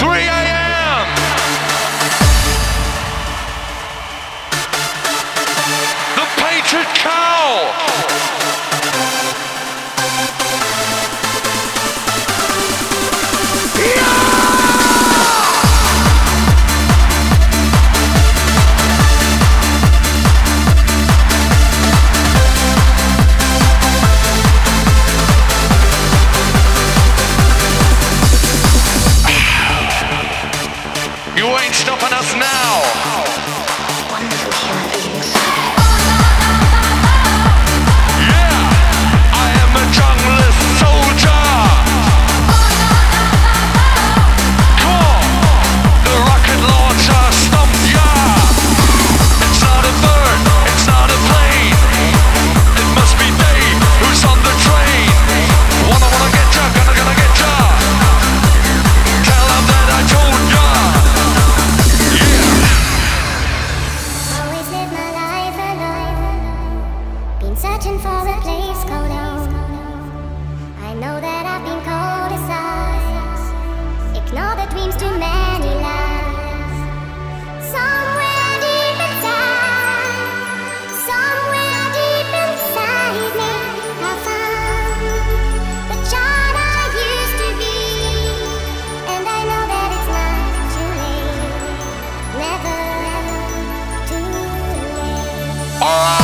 3 now. searching for a place called home. I know that I've been called aside. Ignore the dreams too many lies. Somewhere deep inside, somewhere deep inside me, I found the child I used to be. And I know that it's not too late, never too late.